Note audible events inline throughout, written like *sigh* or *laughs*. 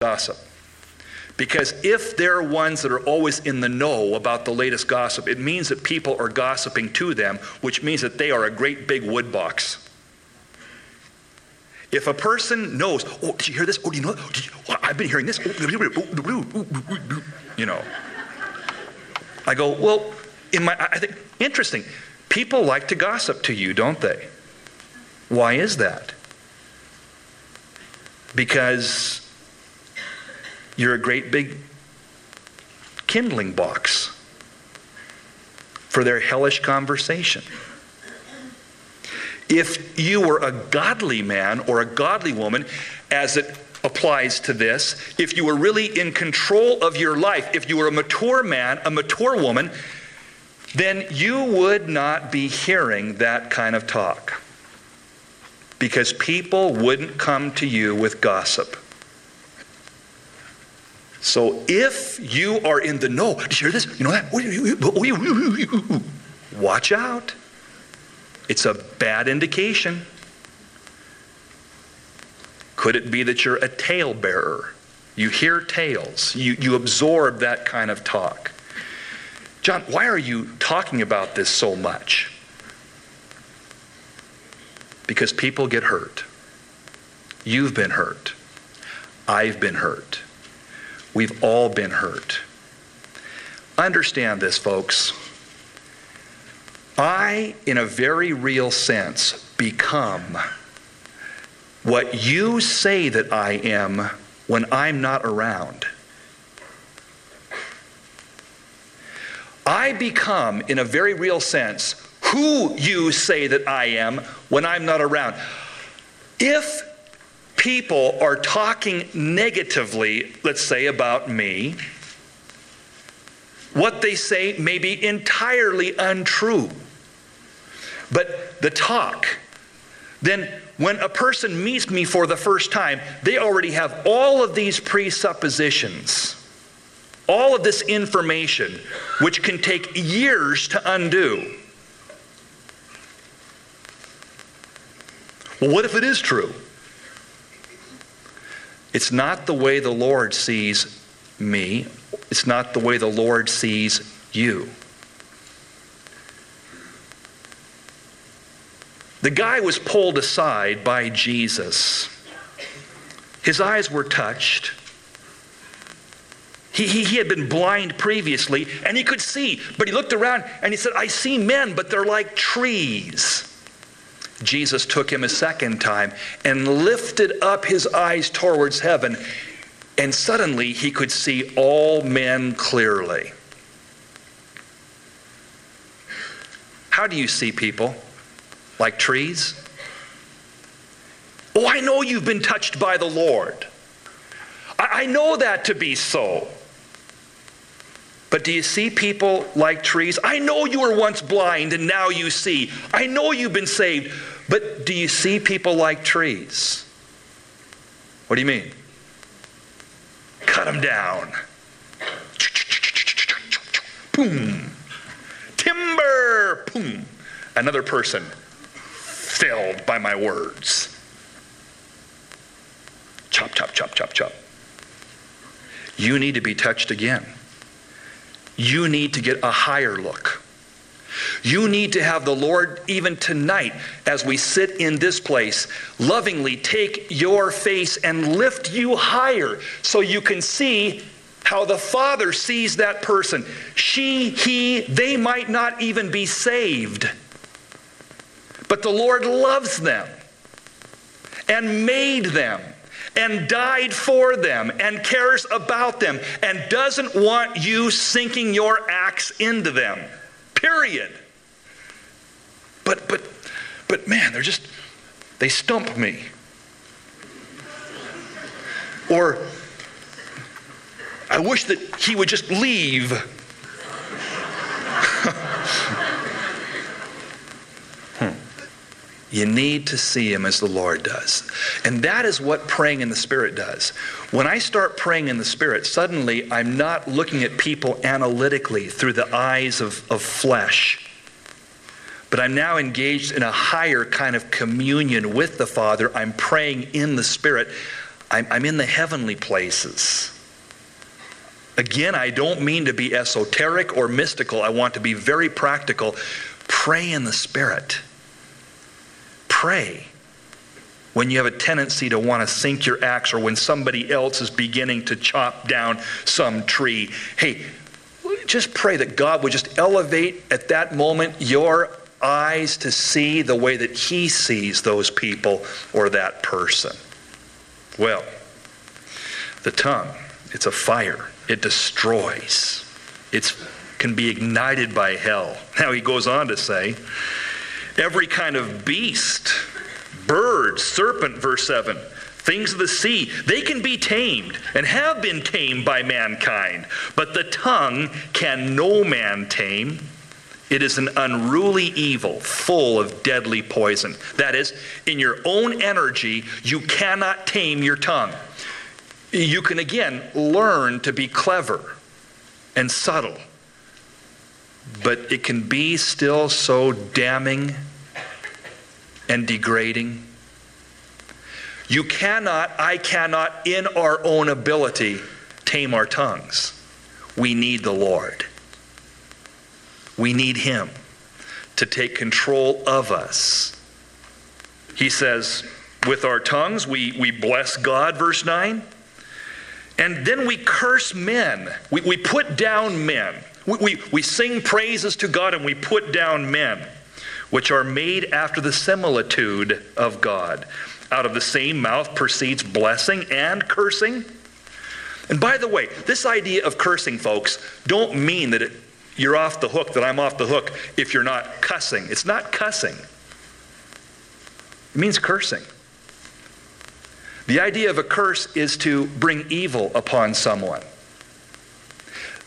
gossip. Because if they're ones that are always in the know about the latest gossip, it means that people are gossiping to them, which means that they are a great big woodbox. If a person knows, oh, did you hear this? Oh, do you know? You, well, I've been hearing this. You know. I go, well, in my, I think, interesting. People like to gossip to you, don't they? Why is that? Because you're a great big kindling box for their hellish conversation. If you were a godly man or a godly woman, as it applies to this, if you were really in control of your life, if you were a mature man, a mature woman, then you would not be hearing that kind of talk. Because people wouldn't come to you with gossip. So if you are in the know, did you hear this? You know that? Watch out. It's a bad indication. Could it be that you're a tale bearer? You hear tales, you, you absorb that kind of talk. John, why are you talking about this so much? Because people get hurt. You've been hurt. I've been hurt. We've all been hurt. Understand this, folks. I, in a very real sense, become what you say that I am when I'm not around. I become, in a very real sense, who you say that I am when I'm not around. If people are talking negatively, let's say, about me, what they say may be entirely untrue. But the talk, then when a person meets me for the first time, they already have all of these presuppositions, all of this information, which can take years to undo. Well, what if it is true? It's not the way the Lord sees me, it's not the way the Lord sees you. The guy was pulled aside by Jesus. His eyes were touched. He, he, he, had been blind previously and he could see, but he looked around and he said, I see men, but they're like trees. Jesus took him a second time and lifted up his eyes towards heaven, and suddenly he could see all men clearly. How do you see people? Like trees? Oh, I know you've been touched by the Lord. I, I know that to be so. But do you see people like trees? I know you were once blind and now you see. I know you've been saved. But do you see people like trees? What do you mean? Cut them down. Boom. Timber. Boom. Another person filled by my words. Chop, chop, chop, chop, chop. You need to be touched again you need to get a higher look. You need to have the Lord, even tonight, as we sit in this place, lovingly take your face and lift you higher so you can see how the Father sees that person. She, he, they might not even be saved, but the Lord loves them and made them and died for them and cares about them and doesn't want you sinking your axe into them. Period. But but but man, they're just they stump me. Or I wish that he would just leave. *laughs* Hmm. You need to see Him as the Lord does. And that is what praying in the Spirit does. When I start praying in the Spirit, suddenly I'm not looking at people analytically through the eyes of, of flesh, but I'm now engaged in a higher kind of communion with the Father. I'm praying in the Spirit. I'm, I'm in the heavenly places. Again, I don't mean to be esoteric or mystical. I want to be very practical. Pray in the Spirit. Pray when you have a tendency to want to sink your axe or when somebody else is beginning to chop down some tree. Hey, just pray that God would just elevate at that moment your eyes to see the way that He sees those people or that person. Well, the tongue, it's a fire, it destroys, it can be ignited by hell. *laughs* Now, he goes on to say, every kind of beast, bird, serpent, verse 7, things of the sea, they can be tamed and have been tamed by mankind, but the tongue can no man tame. It is an unruly evil, full of deadly poison. That is, in your own energy, you cannot tame your tongue. You can again learn to be clever and subtle, but it can be still so damning and degrading. You cannot, I cannot, in our own ability, tame our tongues. We need the Lord. We need Him to take control of us. He says, with our tongues, we, we bless God, verse 9. And then we curse men. We, we put down men. We, we, we sing praises to God and we put down men, which are made after the similitude of God. Out of the same mouth proceeds blessing and cursing. And by the way, this idea of cursing, folks, don't mean that it you're off the hook, that I'm off the hook if you're not cussing. It's not cussing, it means cursing. The idea of a curse is to bring evil upon someone.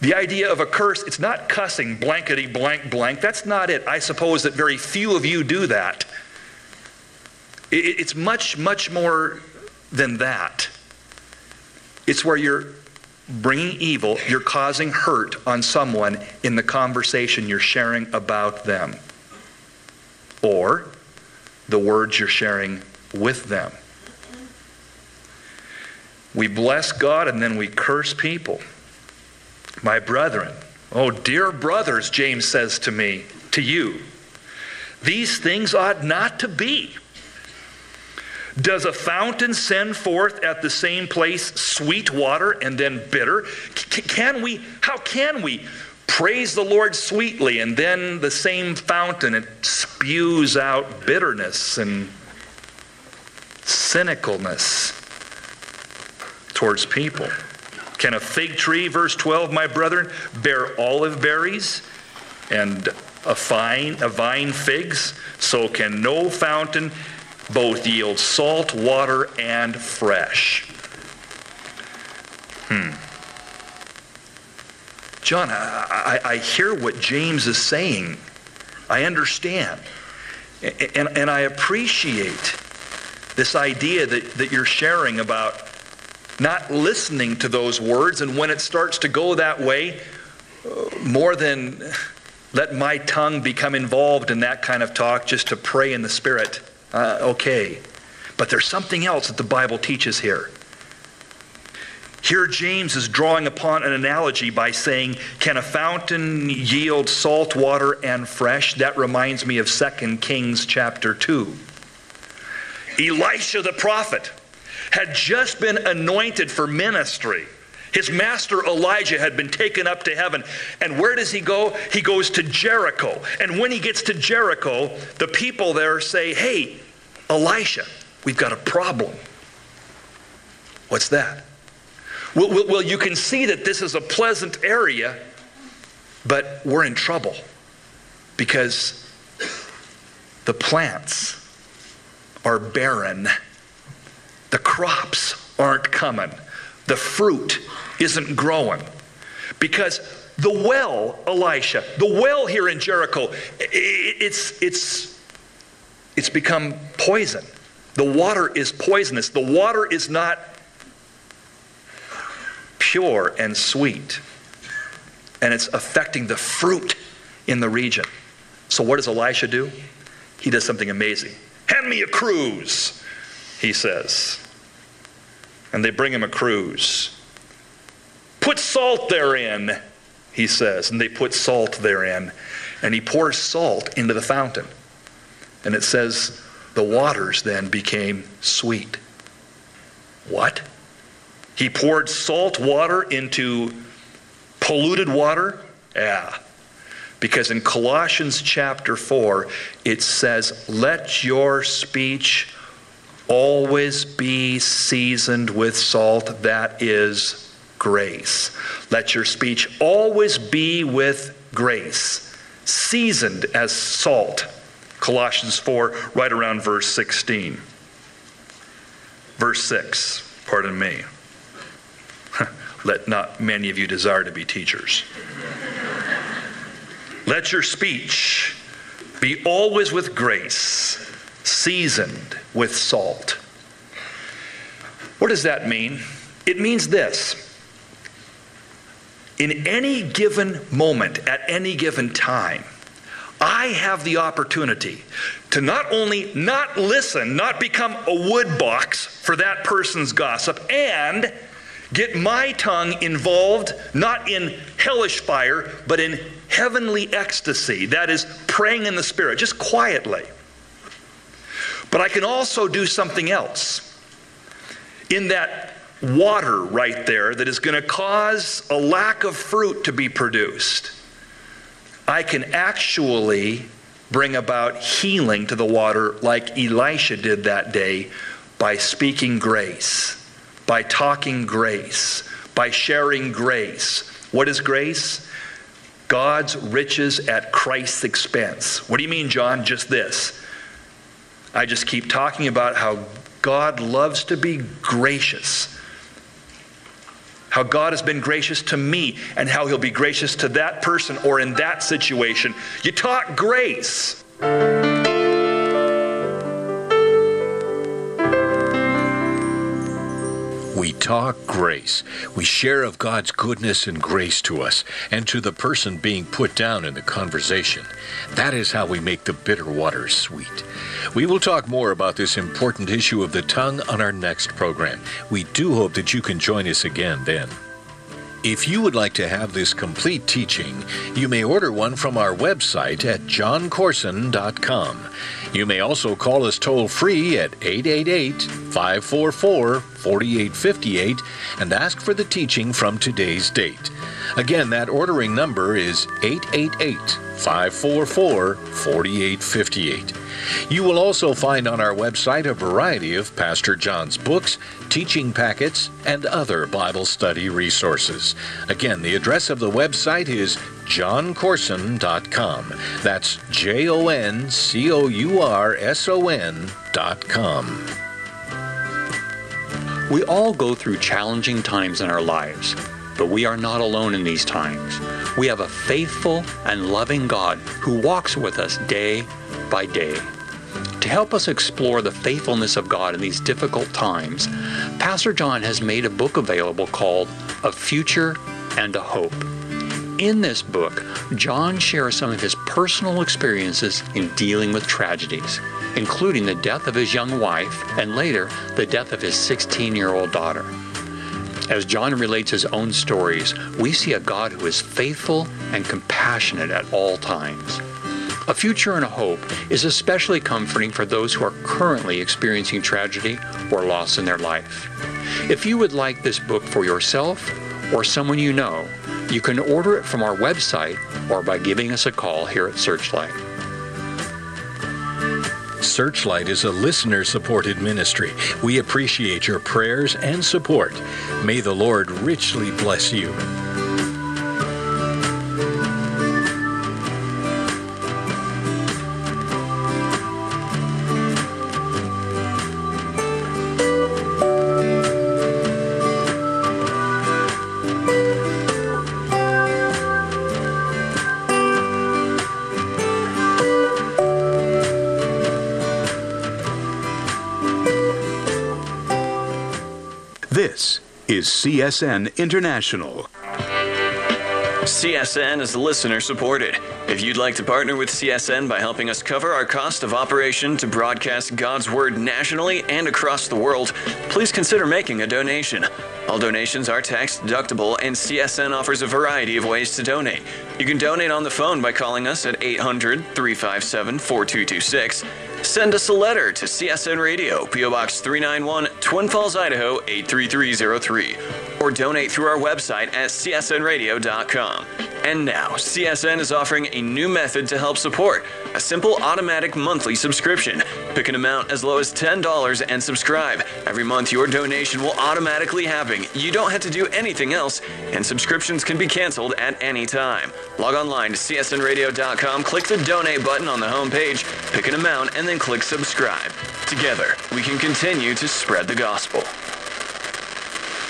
The idea of a curse, it's not cussing blankety blank blank. That's not it. I suppose that very few of you do that. It's much, much more than that. It's where you're bringing evil, you're causing hurt on someone in the conversation you're sharing about them or the words you're sharing with them. We bless God and then we curse people. My brethren, oh, dear brothers, James says to me, to you, these things ought not to be. Does a fountain send forth at the same place sweet water and then bitter? C- can we, how can we praise the Lord sweetly and then the same fountain it spews out bitterness and cynicalness towards people? Can a fig tree, verse 12, my brethren, bear olive berries and a vine, a vine figs? So can no fountain both yield salt water and fresh. Hmm. John, I, I, I, hear what James is saying. I understand. And, and I appreciate this idea that, that you're sharing about not listening to those words. And when it starts to go that way, uh, more than let my tongue become involved in that kind of talk, just to pray in the Spirit uh, okay. But there's something else that the Bible teaches here. Here, James is drawing upon an analogy by saying, Can a fountain yield salt water and fresh? That reminds me of 2 Kings chapter 2. Elisha the prophet had just been anointed for ministry. His master Elijah had been taken up to heaven. And where does he go? He goes to Jericho. And when he gets to Jericho, the people there say, Hey, Elisha, we've got a problem. What's that? Well, well, well, you can see that this is a pleasant area, but we're in trouble because the plants are barren. The crops aren't coming. The fruit isn't growing. Because the well, Elisha, the well here in Jericho, it's, it's it's become poison. The water is poisonous. The water is not pure and sweet. And it's affecting the fruit in the region. So, what does Elisha do? He does something amazing. Hand me a cruse, he says. and they bring him a cruse. Put salt therein, he says, and they put salt therein. And he pours salt into the fountain. And it says, the waters then became sweet. What? He poured salt water into polluted water? Yeah. Because in Colossians chapter 4, it says, Let your speech always be seasoned with salt, that is grace. Let your speech always be with grace, seasoned as salt. Colossians 4, right around verse 16. Verse 6, pardon me. *laughs* Let not many of you desire to be teachers. *laughs* Let your speech be always with grace, seasoned with salt. What does that mean? It means this. In any given moment, at any given time, I have the opportunity to not only not listen, not become a wood box for that person's gossip, and get my tongue involved not in hellish fire, but in heavenly ecstasy. That is, praying in the Spirit, just quietly. But I can also do something else. In that water right there that is going to cause a lack of fruit to be produced, I can actually bring about healing to the water like Elisha did that day by speaking grace, by talking grace, by sharing grace. What is grace? God's riches at Christ's expense. What do you mean, John? Just this I just keep talking about how God loves to be gracious. How God has been gracious to me and how he'll be gracious to that person or in that situation. You talk grace. Talk grace. We share of God's goodness and grace to us and to the person being put down in the conversation. That is how we make the bitter waters sweet. We will talk more about this important issue of the tongue on our next program. We do hope that you can join us again then. If you would like to have this complete teaching, you may order one from our website at joncourson.com. You may also call us toll free at 888 544 4858 and ask for the teaching from today's date. Again, that ordering number is 888 544 4858. You will also find on our website a variety of Pastor John's books, teaching packets, and other Bible study resources. Again, the address of the website is joncourson.com. That's J O N C O U R S O N.com. We all go through challenging times in our lives, but we are not alone in these times. We have a faithful and loving God who walks with us day by day. To help us explore the faithfulness of God in these difficult times, Pastor John has made a book available called A Future and a Hope. In this book, John shares some of his personal experiences in dealing with tragedies, including the death of his young wife and later the death of his 16 year old daughter. As John relates his own stories, we see a God who is faithful and compassionate at all times. A future and a hope is especially comforting for those who are currently experiencing tragedy or loss in their life. If you would like this book for yourself or someone you know, you can order it from our website or by giving us a call here at Searchlight. Searchlight is a listener supported ministry. We appreciate your prayers and support. May the Lord richly bless you. Is CSN International. CSN is listener supported. If you'd like to partner with CSN by helping us cover our cost of operation to broadcast God's Word nationally and across the world, please consider making a donation. All donations are tax deductible, and CSN offers a variety of ways to donate. You can donate on the phone by calling us at 800 357 4226. Send us a letter to CSN Radio, P.O. Box 391, Twin Falls, Idaho 83303, or donate through our website at csnradio.com. And now, CSN is offering a new method to help support a simple automatic monthly subscription. Pick an amount as low as $10 and subscribe. Every month, your donation will automatically happen. You don't have to do anything else, and subscriptions can be canceled at any time. Log online to csnradio.com, click the donate button on the homepage, pick an amount, and then click subscribe. Together, we can continue to spread the gospel.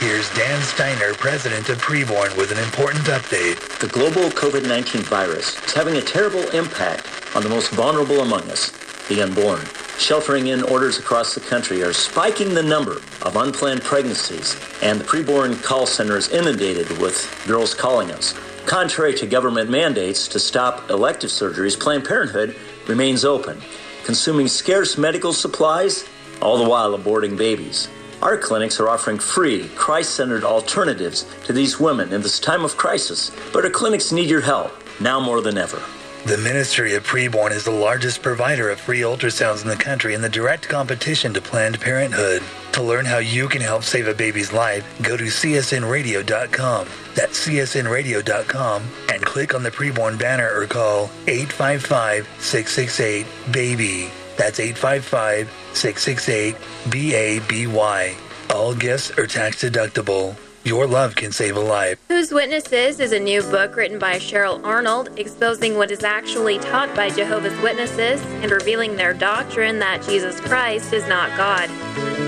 Here's Dan Steiner, president of Preborn, with an important update. The global COVID 19 virus is having a terrible impact on the most vulnerable among us, the unborn. Sheltering in orders across the country are spiking the number of unplanned pregnancies, and the preborn call center is inundated with girls calling us. Contrary to government mandates to stop elective surgeries, Planned Parenthood remains open, consuming scarce medical supplies, all the while aborting babies. Our clinics are offering free, Christ centered alternatives to these women in this time of crisis, but our clinics need your help now more than ever. The Ministry of Preborn is the largest provider of free ultrasounds in the country in the direct competition to Planned Parenthood. To learn how you can help save a baby's life, go to csnradio.com. That's csnradio.com and click on the Preborn banner or call 855 668 BABY. That's 855 668 BABY. All gifts are tax deductible. Your love can save a life. Whose Witnesses is a new book written by Cheryl Arnold exposing what is actually taught by Jehovah's Witnesses and revealing their doctrine that Jesus Christ is not God.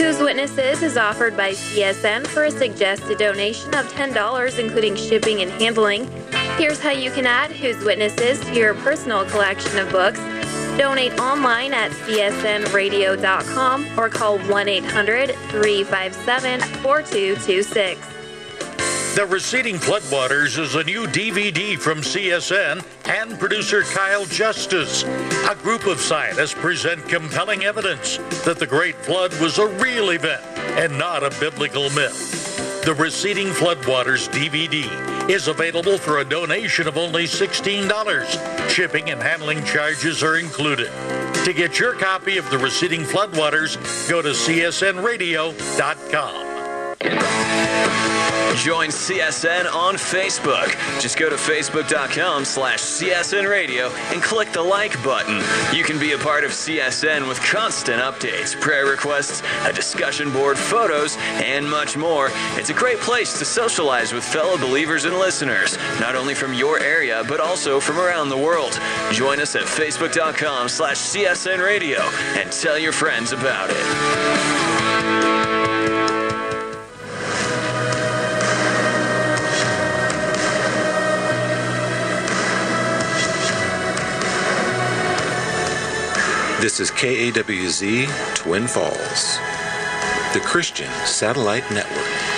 Whose Witnesses is offered by CSN for a suggested donation of $10, including shipping and handling. Here's how you can add Whose Witnesses to your personal collection of books. Donate online at csnradio.com or call 1 800 357 4226. The Receding Floodwaters is a new DVD from CSN and producer Kyle Justice. A group of scientists present compelling evidence that the Great Flood was a real event and not a biblical myth. The Receding Floodwaters DVD is available for a donation of only $16. Shipping and handling charges are included. To get your copy of The Receding Floodwaters, go to csnradio.com. Join CSN on Facebook. Just go to facebook.com slash CSN Radio and click the like button. You can be a part of CSN with constant updates, prayer requests, a discussion board, photos, and much more. It's a great place to socialize with fellow believers and listeners, not only from your area, but also from around the world. Join us at facebook.com slash CSN Radio and tell your friends about it. This is KAWZ Twin Falls, the Christian Satellite Network.